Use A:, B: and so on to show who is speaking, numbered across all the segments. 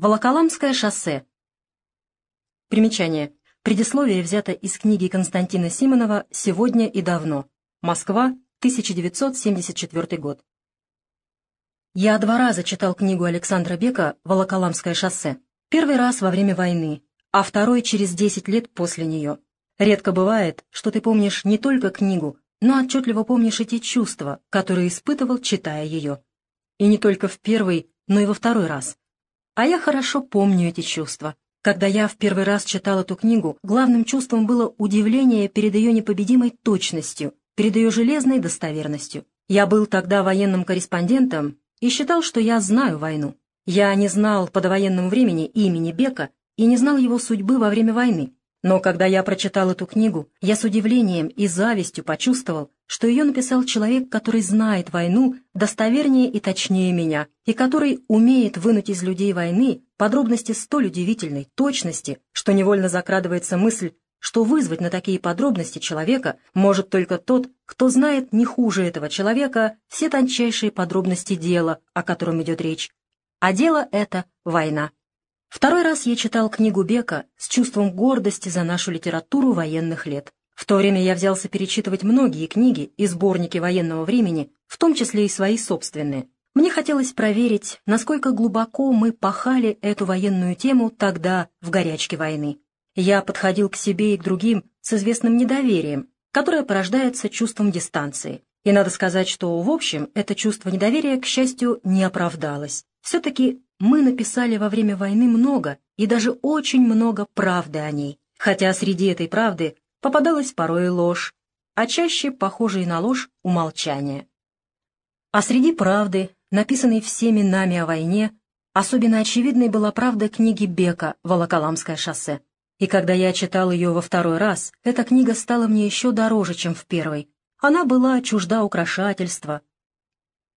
A: Волоколамское шоссе. Примечание. Предисловие взято из книги Константина Симонова «Сегодня и давно». Москва, 1974 год. Я два раза читал книгу Александра Бека «Волоколамское шоссе». Первый раз во время войны, а второй через 10 лет после нее. Редко бывает, что ты помнишь не только книгу, но отчетливо помнишь эти чувства, которые испытывал, читая ее. И не только в первый, но и во второй раз. А я хорошо помню эти чувства. Когда я в первый раз читал эту книгу, главным чувством было удивление перед ее непобедимой точностью, перед ее железной достоверностью. Я был тогда военным корреспондентом и считал, что я знаю войну. Я не знал по довоенному времени имени Бека и не знал его судьбы во время войны. Но когда я прочитал эту книгу, я с удивлением и завистью почувствовал, что ее написал человек, который знает войну достовернее и точнее меня, и который умеет вынуть из людей войны подробности столь удивительной точности, что невольно закрадывается мысль, что вызвать на такие подробности человека может только тот, кто знает не хуже этого человека все тончайшие подробности дела, о котором идет речь. А дело это — война. Второй раз я читал книгу Бека с чувством гордости за нашу литературу военных лет. В то время я взялся перечитывать многие книги и сборники военного времени, в том числе и свои собственные. Мне хотелось проверить, насколько глубоко мы пахали эту военную тему тогда, в горячке войны. Я подходил к себе и к другим с известным недоверием, которое порождается чувством дистанции. И надо сказать, что, в общем, это чувство недоверия, к счастью, не оправдалось. Все-таки мы написали во время войны много и даже очень много правды о ней, хотя среди этой правды попадалась порой ложь, а чаще похожие на ложь умолчания. А среди правды, написанной всеми нами о войне, особенно очевидной была правда книги Бека «Волоколамское шоссе». И когда я читал ее во второй раз, эта книга стала мне еще дороже, чем в первой. Она была чужда украшательства,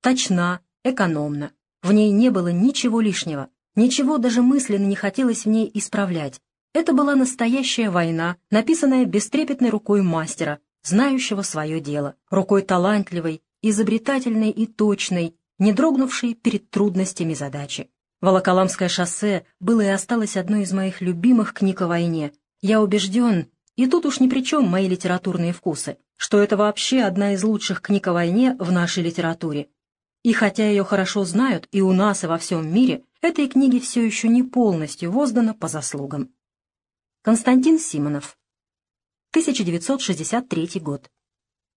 A: точна, экономна. В ней не было ничего лишнего, ничего даже мысленно не хотелось в ней исправлять. Это была настоящая война, написанная бестрепетной рукой мастера, знающего свое дело, рукой талантливой, изобретательной и точной, не дрогнувшей перед трудностями задачи. «Волоколамское шоссе» было и осталось одной из моих любимых книг о войне. Я убежден, и тут уж ни при чем мои литературные вкусы, что это вообще одна из лучших книг о войне в нашей литературе. И хотя ее хорошо знают и у нас, и во всем мире, этой книге все еще не полностью воздано по заслугам. Константин Симонов. 1963 год.